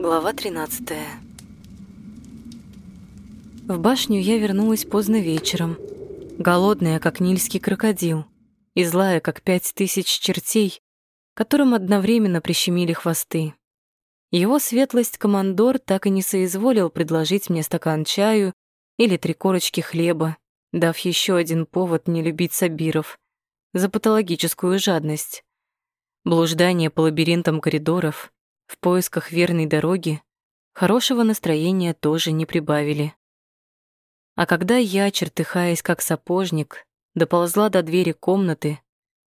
Глава 13 В башню я вернулась поздно вечером, голодная, как нильский крокодил, и злая, как пять тысяч чертей, которым одновременно прищемили хвосты. Его светлость командор так и не соизволил предложить мне стакан чаю или три корочки хлеба, дав еще один повод не любить сабиров за патологическую жадность. Блуждание по лабиринтам коридоров в поисках верной дороги хорошего настроения тоже не прибавили. А когда я, чертыхаясь как сапожник, доползла до двери комнаты,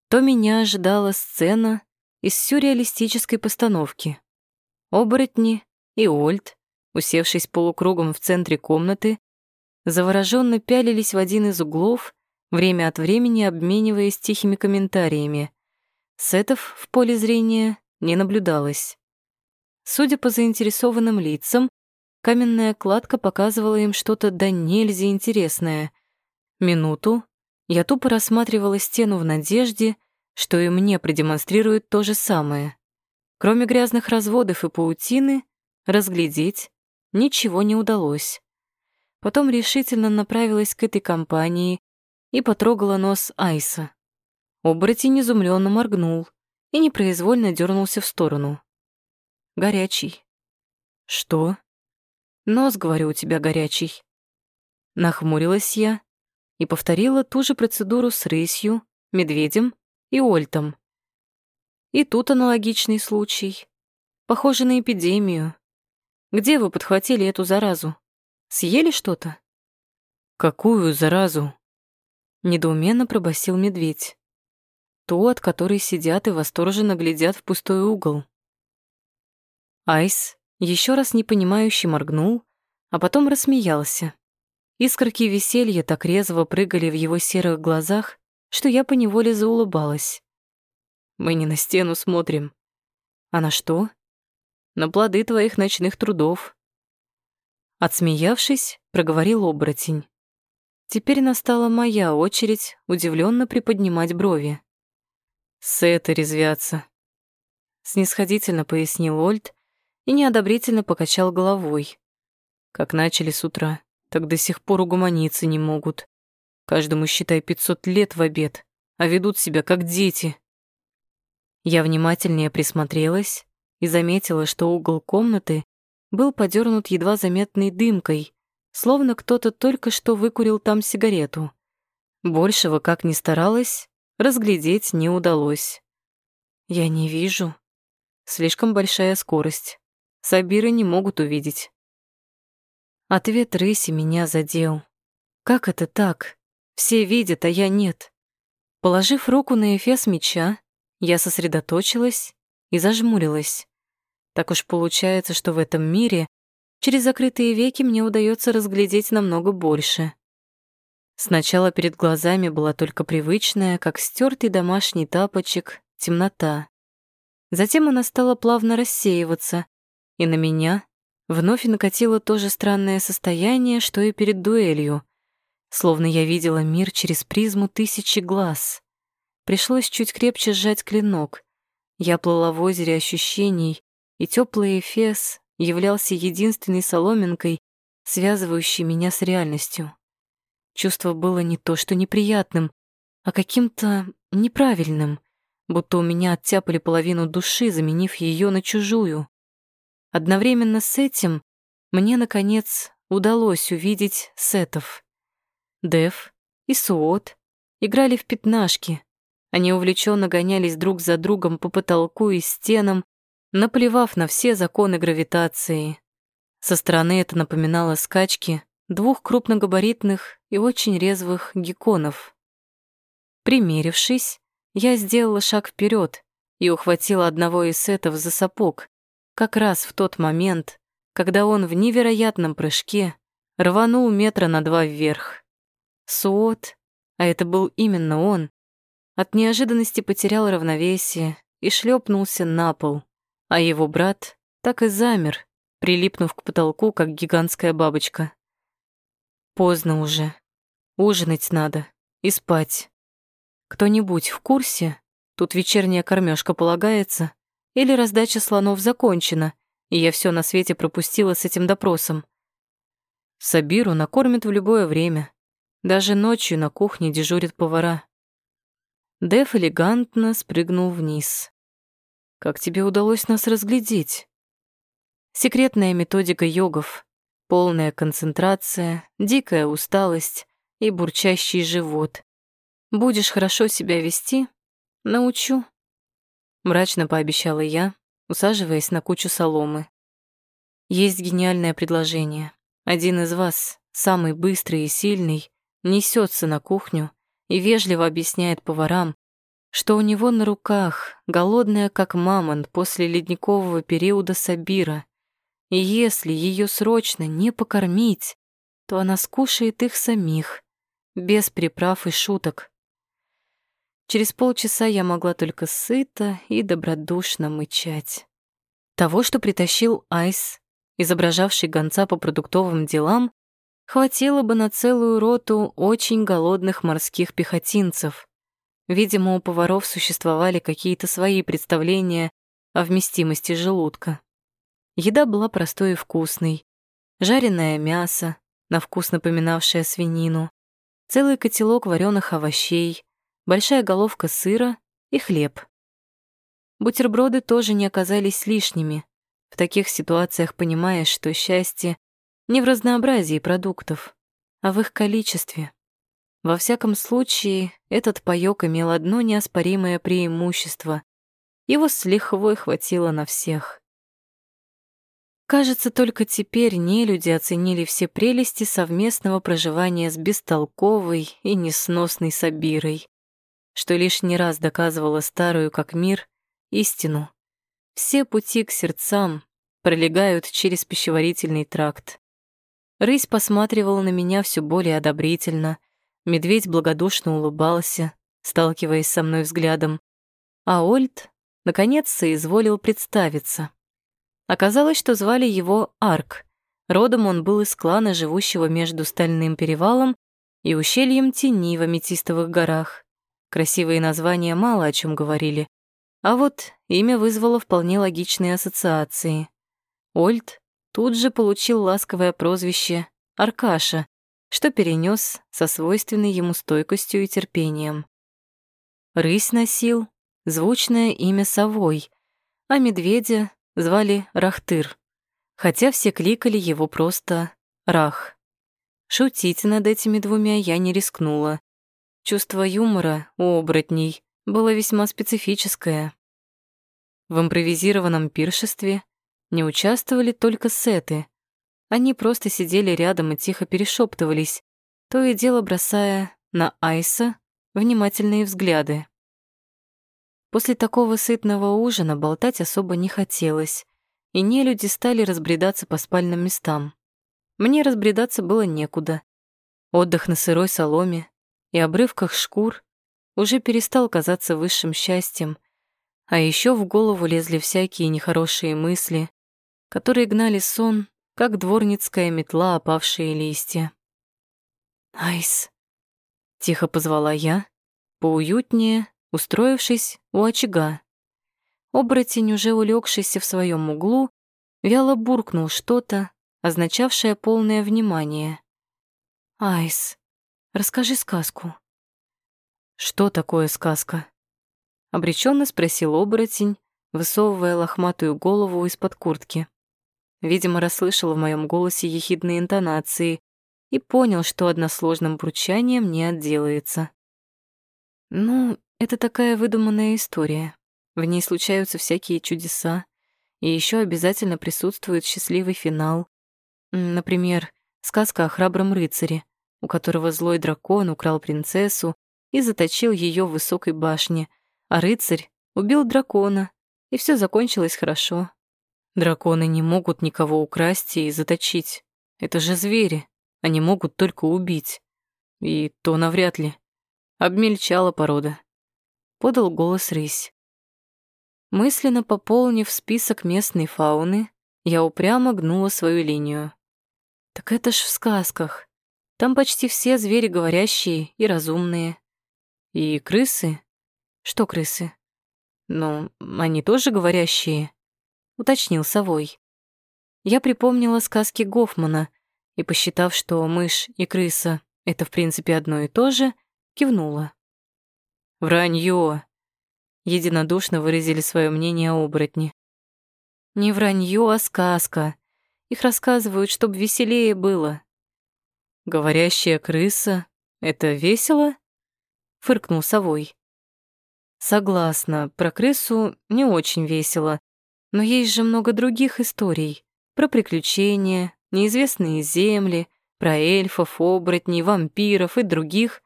то меня ожидала сцена из сюрреалистической постановки. Оборотни и Ольд, усевшись полукругом в центре комнаты, завороженно пялились в один из углов, время от времени обмениваясь тихими комментариями. Сетов в поле зрения не наблюдалось. Судя по заинтересованным лицам, каменная кладка показывала им что-то да нельзя интересное. Минуту я тупо рассматривала стену в надежде, что и мне продемонстрируют то же самое. Кроме грязных разводов и паутины, разглядеть ничего не удалось. Потом решительно направилась к этой компании и потрогала нос Айса. Оборотень изумленно моргнул и непроизвольно дернулся в сторону. Горячий. Что? Нос, говорю, у тебя горячий. Нахмурилась я и повторила ту же процедуру с рысью, медведем и ольтом. И тут аналогичный случай. Похоже на эпидемию. Где вы подхватили эту заразу? Съели что-то? Какую заразу? Недоуменно пробасил медведь. Ту, от которой сидят и восторженно глядят в пустой угол. Айс еще раз непонимающе моргнул, а потом рассмеялся. Искорки веселья так резво прыгали в его серых глазах, что я поневоле заулыбалась. Мы не на стену смотрим. А на что? На плоды твоих ночных трудов. Отсмеявшись, проговорил оборотень. Теперь настала моя очередь удивленно приподнимать брови. Сеты резвятся. Снисходительно пояснил Ольд и неодобрительно покачал головой. Как начали с утра, так до сих пор угомониться не могут. Каждому, считай, пятьсот лет в обед, а ведут себя как дети. Я внимательнее присмотрелась и заметила, что угол комнаты был подернут едва заметной дымкой, словно кто-то только что выкурил там сигарету. Большего, как ни старалась, разглядеть не удалось. Я не вижу. Слишком большая скорость. Сабиры не могут увидеть. Ответ Рыси меня задел. Как это так? Все видят, а я нет. Положив руку на эфес меча, я сосредоточилась и зажмурилась. Так уж получается, что в этом мире через закрытые веки мне удается разглядеть намного больше. Сначала перед глазами была только привычная, как стертый домашний тапочек, темнота. Затем она стала плавно рассеиваться, и на меня вновь накатило то же странное состояние, что и перед дуэлью, словно я видела мир через призму тысячи глаз. Пришлось чуть крепче сжать клинок. Я плыла в озере ощущений, и теплый эфес являлся единственной соломинкой, связывающей меня с реальностью. Чувство было не то что неприятным, а каким-то неправильным, будто у меня оттяпали половину души, заменив ее на чужую. Одновременно с этим мне, наконец, удалось увидеть сетов. Дев и Суот играли в пятнашки, они увлеченно гонялись друг за другом по потолку и стенам, наплевав на все законы гравитации. Со стороны это напоминало скачки двух крупногабаритных и очень резвых гекконов. Примерившись, я сделала шаг вперед и ухватила одного из сетов за сапог, как раз в тот момент, когда он в невероятном прыжке рванул метра на два вверх. Суот, а это был именно он, от неожиданности потерял равновесие и шлепнулся на пол, а его брат так и замер, прилипнув к потолку, как гигантская бабочка. Поздно уже. Ужинать надо и спать. Кто-нибудь в курсе? Тут вечерняя кормежка полагается, или раздача слонов закончена, и я все на свете пропустила с этим допросом. Сабиру накормят в любое время. Даже ночью на кухне дежурят повара. Деф элегантно спрыгнул вниз. «Как тебе удалось нас разглядеть?» Секретная методика йогов. Полная концентрация, дикая усталость и бурчащий живот. Будешь хорошо себя вести, научу. Мрачно пообещала я, усаживаясь на кучу соломы. Есть гениальное предложение. Один из вас, самый быстрый и сильный, несется на кухню и вежливо объясняет поварам, что у него на руках голодная, как мамонт после ледникового периода Сабира, и если ее срочно не покормить, то она скушает их самих, без приправ и шуток. Через полчаса я могла только сыто и добродушно мычать. Того, что притащил Айс, изображавший гонца по продуктовым делам, хватило бы на целую роту очень голодных морских пехотинцев. Видимо, у поваров существовали какие-то свои представления о вместимости желудка. Еда была простой и вкусной. Жареное мясо, на вкус напоминавшее свинину, целый котелок вареных овощей, большая головка сыра и хлеб. Бутерброды тоже не оказались лишними. В таких ситуациях понимаешь, что счастье не в разнообразии продуктов, а в их количестве. Во всяком случае, этот паёк имел одно неоспоримое преимущество. Его с лихвой хватило на всех. Кажется, только теперь нелюди оценили все прелести совместного проживания с бестолковой и несносной Сабирой, что лишний раз доказывало старую как мир истину. Все пути к сердцам пролегают через пищеварительный тракт. Рысь посматривала на меня все более одобрительно, медведь благодушно улыбался, сталкиваясь со мной взглядом, а Ольд наконец соизволил представиться. Оказалось, что звали его Арк. Родом он был из клана, живущего между Стальным перевалом и ущельем Тени в Аметистовых горах. Красивые названия мало о чем говорили. А вот имя вызвало вполне логичные ассоциации. Ольд тут же получил ласковое прозвище Аркаша, что перенес со свойственной ему стойкостью и терпением. Рысь носил звучное имя Совой, а медведя звали Рахтыр, хотя все кликали его просто Рах. Шутить над этими двумя я не рискнула. Чувство юмора у оборотней было весьма специфическое. В импровизированном пиршестве не участвовали только сеты. Они просто сидели рядом и тихо перешептывались, то и дело бросая на Айса внимательные взгляды. После такого сытного ужина болтать особо не хотелось, и нелюди стали разбредаться по спальным местам. Мне разбредаться было некуда. Отдых на сырой соломе и обрывках шкур уже перестал казаться высшим счастьем, а еще в голову лезли всякие нехорошие мысли, которые гнали сон, как дворницкая метла опавшие листья. «Айс», — тихо позвала я, поуютнее устроившись у очага. Оборотень, уже улегшийся в своем углу, вяло буркнул что-то, означавшее полное внимание. «Айс, расскажи сказку». «Что такое сказка?» Обреченно спросил оборотень, высовывая лохматую голову из-под куртки. Видимо, расслышал в моем голосе ехидные интонации и понял, что односложным бурчанием не отделается. «Ну, это такая выдуманная история. В ней случаются всякие чудеса, и еще обязательно присутствует счастливый финал. Например, сказка о храбром рыцаре, у которого злой дракон украл принцессу и заточил ее в высокой башне, а рыцарь убил дракона, и все закончилось хорошо. Драконы не могут никого украсть и заточить. Это же звери, они могут только убить. И то навряд ли. Обмельчала порода подал голос рысь. Мысленно пополнив список местной фауны, я упрямо гнула свою линию. Так это ж в сказках. Там почти все звери говорящие и разумные. И крысы? Что крысы? Ну, они тоже говорящие, уточнил совой. я припомнила сказки Гофмана и, посчитав, что мышь и крыса — это в принципе одно и то же, кивнула. «Вранье!» — единодушно выразили свое мнение оборотни. «Не вранье, а сказка. Их рассказывают, чтобы веселее было». «Говорящая крыса — это весело?» — фыркнул совой. «Согласна, про крысу не очень весело, но есть же много других историй. Про приключения, неизвестные земли, про эльфов, оборотней, вампиров и других.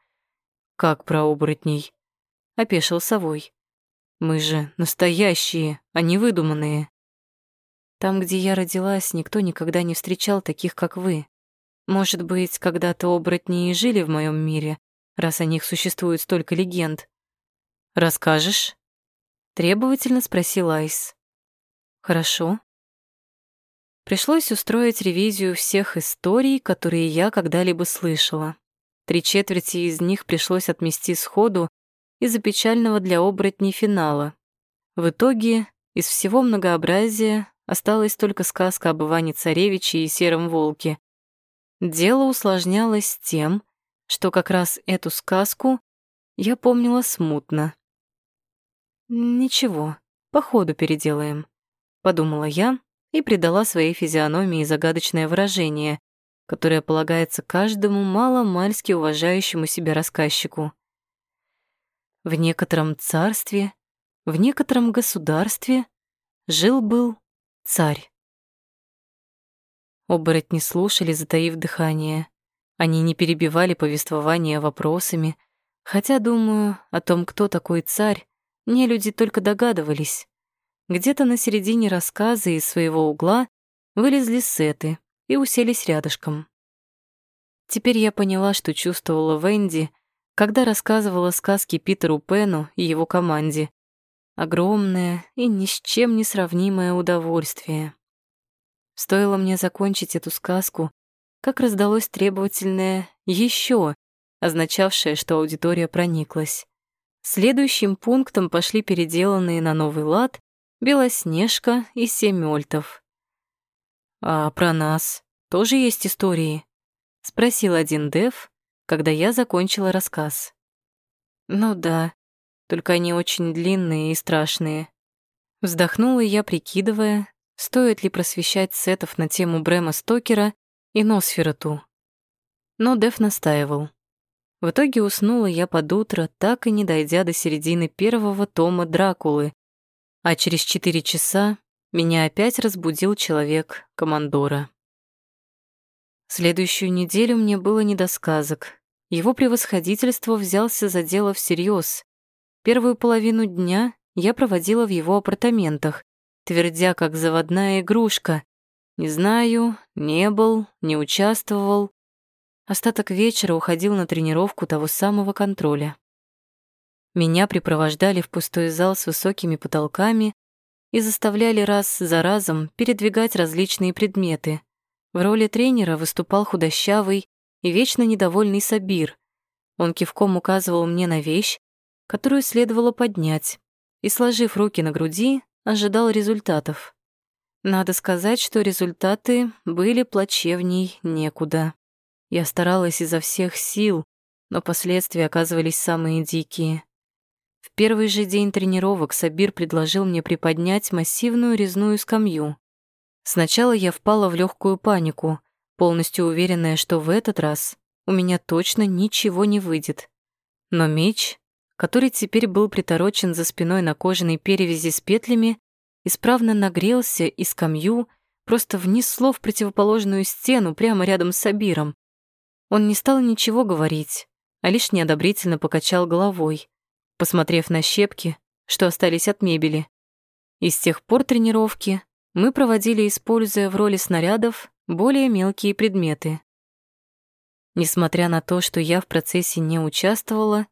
Как про оборотней? Опешил совой. Мы же настоящие, а не выдуманные. Там, где я родилась, никто никогда не встречал таких, как вы. Может быть, когда-то оборотни и жили в моем мире, раз о них существует столько легенд. Расскажешь? Требовательно спросил Айс. Хорошо. Пришлось устроить ревизию всех историй, которые я когда-либо слышала. Три четверти из них пришлось отмести сходу из-за печального для оборотней финала. В итоге из всего многообразия осталась только сказка об Иване Царевиче и Сером Волке. Дело усложнялось тем, что как раз эту сказку я помнила смутно. «Ничего, по ходу переделаем», — подумала я, и придала своей физиономии загадочное выражение, которое полагается каждому мало-мальски уважающему себя рассказчику. В некотором царстве, в некотором государстве жил-был царь. Оборотни слушали, затаив дыхание. Они не перебивали повествование вопросами, хотя, думаю, о том, кто такой царь, не люди только догадывались. Где-то на середине рассказа из своего угла вылезли сеты и уселись рядышком. Теперь я поняла, что чувствовала Венди, когда рассказывала сказки Питеру Пену и его команде. Огромное и ни с чем не сравнимое удовольствие. Стоило мне закончить эту сказку, как раздалось требовательное «еще», означавшее, что аудитория прониклась. Следующим пунктом пошли переделанные на новый лад Белоснежка и семь ольтов. «А про нас тоже есть истории?» — спросил один Дев, когда я закончила рассказ. «Ну да, только они очень длинные и страшные». Вздохнула я, прикидывая, стоит ли просвещать сетов на тему Брэма Стокера и Носферату. Но Дев настаивал. В итоге уснула я под утро, так и не дойдя до середины первого тома «Дракулы», а через четыре часа меня опять разбудил человек командора. Следующую неделю мне было не до сказок. Его превосходительство взялся за дело всерьез. Первую половину дня я проводила в его апартаментах, твердя как заводная игрушка. Не знаю, не был, не участвовал. Остаток вечера уходил на тренировку того самого контроля. Меня припровождали в пустой зал с высокими потолками и заставляли раз за разом передвигать различные предметы. В роли тренера выступал худощавый и вечно недовольный Сабир. Он кивком указывал мне на вещь, которую следовало поднять, и, сложив руки на груди, ожидал результатов. Надо сказать, что результаты были плачевней некуда. Я старалась изо всех сил, но последствия оказывались самые дикие. В первый же день тренировок Сабир предложил мне приподнять массивную резную скамью. Сначала я впала в легкую панику, полностью уверенная, что в этот раз у меня точно ничего не выйдет. Но меч, который теперь был приторочен за спиной на кожаной перевязи с петлями, исправно нагрелся и скамью просто внесло в противоположную стену прямо рядом с Сабиром. Он не стал ничего говорить, а лишь неодобрительно покачал головой посмотрев на щепки, что остались от мебели. И с тех пор тренировки мы проводили, используя в роли снарядов более мелкие предметы. Несмотря на то, что я в процессе не участвовала,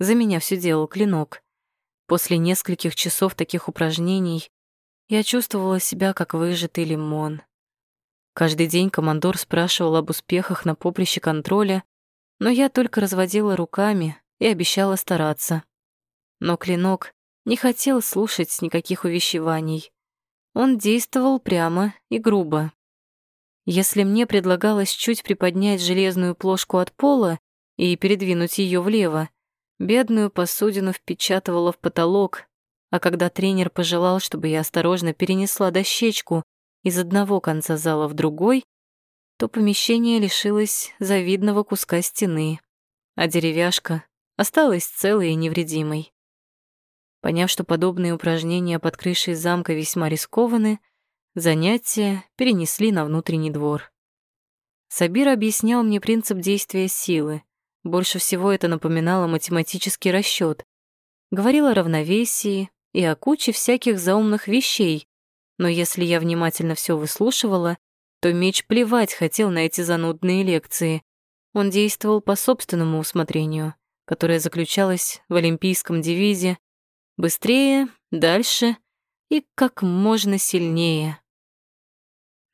за меня все делал клинок. После нескольких часов таких упражнений я чувствовала себя как выжатый лимон. Каждый день командор спрашивал об успехах на поприще контроля, но я только разводила руками и обещала стараться. Но клинок не хотел слушать никаких увещеваний. Он действовал прямо и грубо. Если мне предлагалось чуть приподнять железную плошку от пола и передвинуть ее влево, бедную посудину впечатывала в потолок, а когда тренер пожелал, чтобы я осторожно перенесла дощечку из одного конца зала в другой, то помещение лишилось завидного куска стены, а деревяшка осталась целой и невредимой. Поняв, что подобные упражнения под крышей замка весьма рискованы, занятия перенесли на внутренний двор. Сабир объяснял мне принцип действия силы. Больше всего это напоминало математический расчет. Говорил о равновесии и о куче всяких заумных вещей, но если я внимательно все выслушивала, то меч плевать хотел на эти занудные лекции. Он действовал по собственному усмотрению, которое заключалось в олимпийском девизе Быстрее, дальше и как можно сильнее.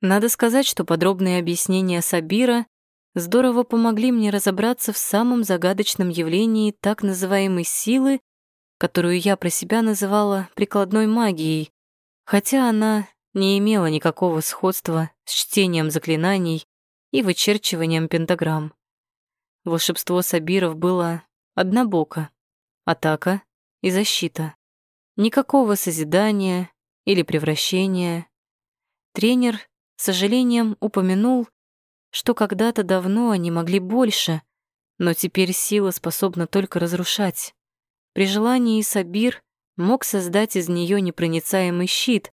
Надо сказать, что подробные объяснения Сабира здорово помогли мне разобраться в самом загадочном явлении так называемой силы, которую я про себя называла прикладной магией, хотя она не имела никакого сходства с чтением заклинаний и вычерчиванием пентаграмм. Волшебство Сабиров было однобоко — атака и защита. Никакого созидания или превращения. Тренер, с сожалением, упомянул, что когда-то давно они могли больше, но теперь сила способна только разрушать. При желании Сабир мог создать из нее непроницаемый щит,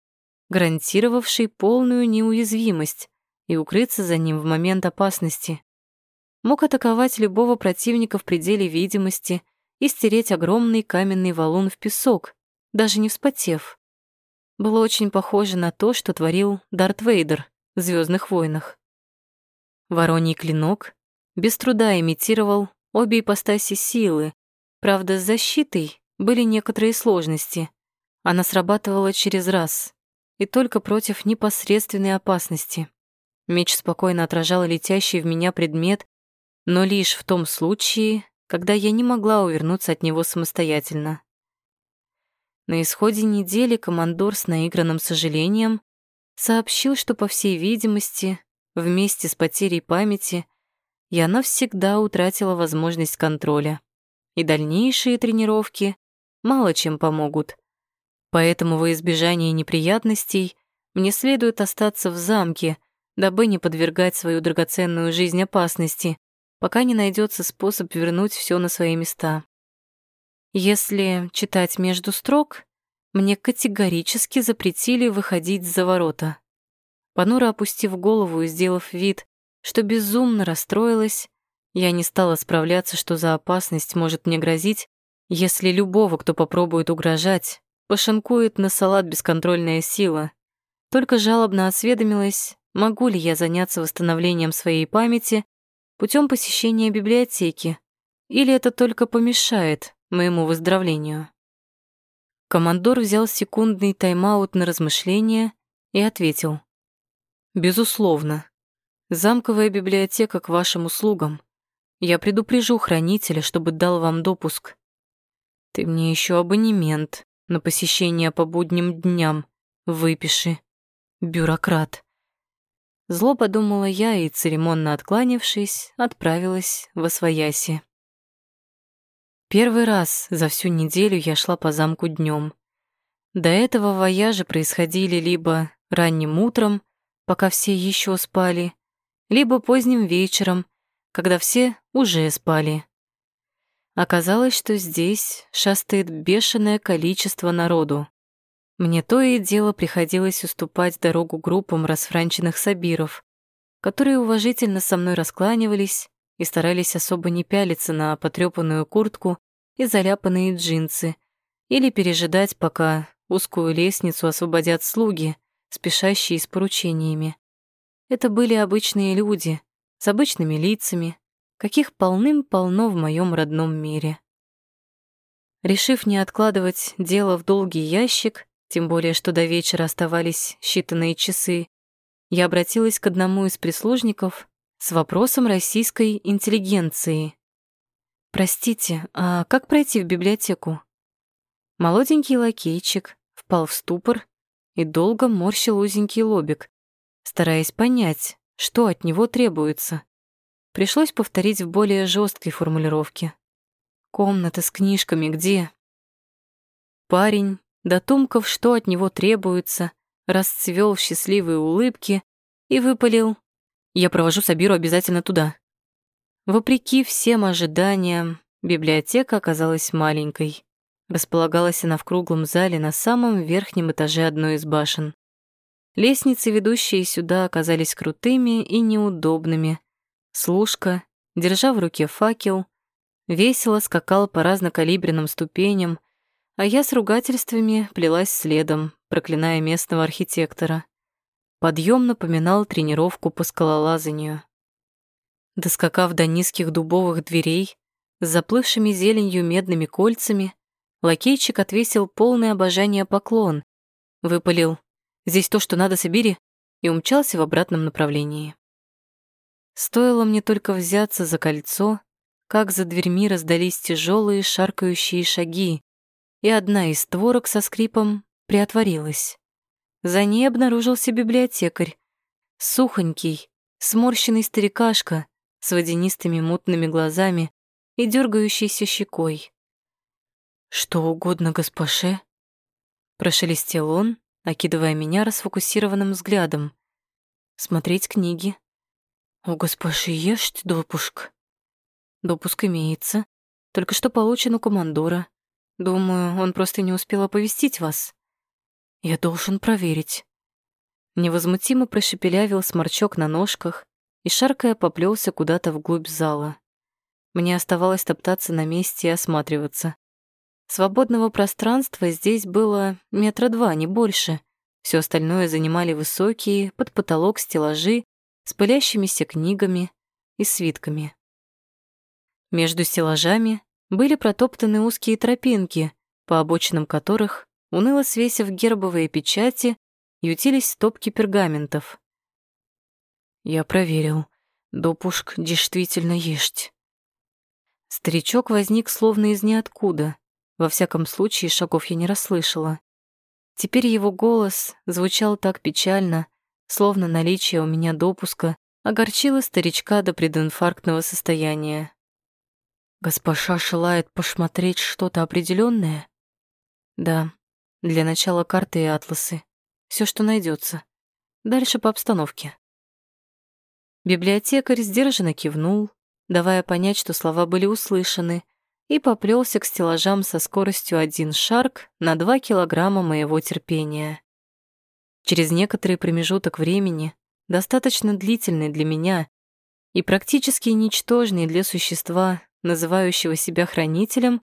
гарантировавший полную неуязвимость и укрыться за ним в момент опасности. Мог атаковать любого противника в пределе видимости и стереть огромный каменный валун в песок, даже не вспотев. Было очень похоже на то, что творил Дарт Вейдер в «Звездных войнах». Вороний клинок без труда имитировал обе ипостаси силы, правда, с защитой были некоторые сложности. Она срабатывала через раз, и только против непосредственной опасности. Меч спокойно отражал летящий в меня предмет, но лишь в том случае, когда я не могла увернуться от него самостоятельно. На исходе недели командор с наигранным сожалением сообщил, что, по всей видимости, вместе с потерей памяти я навсегда утратила возможность контроля, и дальнейшие тренировки мало чем помогут. Поэтому во избежание неприятностей мне следует остаться в замке, дабы не подвергать свою драгоценную жизнь опасности, пока не найдется способ вернуть все на свои места. Если читать между строк, мне категорически запретили выходить за ворота. Понуро опустив голову и сделав вид, что безумно расстроилась, я не стала справляться, что за опасность может мне грозить, если любого, кто попробует угрожать, пошинкует на салат бесконтрольная сила. Только жалобно осведомилась, могу ли я заняться восстановлением своей памяти путем посещения библиотеки, или это только помешает моему выздоровлению. Командор взял секундный тайм-аут на размышление и ответил. «Безусловно. Замковая библиотека к вашим услугам. Я предупрежу хранителя, чтобы дал вам допуск. Ты мне еще абонемент на посещение по будним дням выпиши. Бюрократ». Зло подумала я и, церемонно откланившись, отправилась в Освояси. Первый раз за всю неделю я шла по замку днем. До этого вояжи происходили либо ранним утром, пока все еще спали, либо поздним вечером, когда все уже спали. Оказалось, что здесь шастает бешеное количество народу. Мне то и дело приходилось уступать дорогу группам расфранченных сабиров, которые уважительно со мной раскланивались и старались особо не пялиться на потрёпанную куртку и заляпанные джинсы или пережидать, пока узкую лестницу освободят слуги, спешащие с поручениями. Это были обычные люди с обычными лицами, каких полным-полно в моем родном мире. Решив не откладывать дело в долгий ящик, тем более что до вечера оставались считанные часы, я обратилась к одному из прислужников с вопросом российской интеллигенции. «Простите, а как пройти в библиотеку?» Молоденький лакейчик впал в ступор и долго морщил узенький лобик, стараясь понять, что от него требуется. Пришлось повторить в более жесткой формулировке. «Комната с книжками где?» Парень, дотумков, что от него требуется, расцвел в счастливые улыбки и выпалил. «Я провожу Сабиру обязательно туда». Вопреки всем ожиданиям, библиотека оказалась маленькой. Располагалась она в круглом зале на самом верхнем этаже одной из башен. Лестницы, ведущие сюда, оказались крутыми и неудобными. Служка, держа в руке факел, весело скакала по разнокалиберным ступеням, а я с ругательствами плелась следом, проклиная местного архитектора. Подъем напоминал тренировку по скалолазанию. Доскакав до низких дубовых дверей, с заплывшими зеленью медными кольцами, лакейчик отвесил полное обожание поклон, выпалил «Здесь то, что надо, собери», и умчался в обратном направлении. Стоило мне только взяться за кольцо, как за дверьми раздались тяжелые шаркающие шаги, и одна из створок со скрипом приотворилась. За ней обнаружился библиотекарь, сухонький, сморщенный старикашка с водянистыми мутными глазами и дергающейся щекой. «Что угодно госпоже?» Прошелестел он, окидывая меня расфокусированным взглядом. «Смотреть книги». «У госпожи есть допуск?» «Допуск имеется. Только что получен у командора. Думаю, он просто не успел оповестить вас. Я должен проверить». Невозмутимо прошепелявил сморчок на ножках и, шаркая, поплелся куда-то вглубь зала. Мне оставалось топтаться на месте и осматриваться. Свободного пространства здесь было метра два, не больше. Все остальное занимали высокие, под потолок стеллажи с пылящимися книгами и свитками. Между стеллажами были протоптаны узкие тропинки, по обочинам которых, уныло свесив гербовые печати, ютились стопки пергаментов. Я проверил. Допуск действительно есть. Старичок возник словно из ниоткуда. Во всяком случае, шагов я не расслышала. Теперь его голос звучал так печально, словно наличие у меня допуска огорчило старичка до прединфарктного состояния. «Госпожа желает посмотреть что-то определенное? «Да, для начала карты и атласы. Все, что найдется. Дальше по обстановке». Библиотекарь сдержанно кивнул, давая понять, что слова были услышаны, и поплелся к стеллажам со скоростью один шарк на два килограмма моего терпения. Через некоторый промежуток времени, достаточно длительный для меня и практически ничтожный для существа, называющего себя хранителем,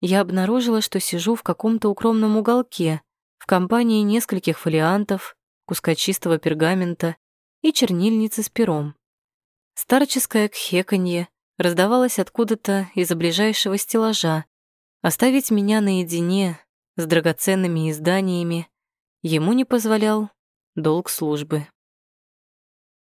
я обнаружила, что сижу в каком-то укромном уголке в компании нескольких фолиантов, куска чистого пергамента и чернильницы с пером. Старческое кхеканье раздавалось откуда-то из-за ближайшего стеллажа. Оставить меня наедине с драгоценными изданиями ему не позволял долг службы.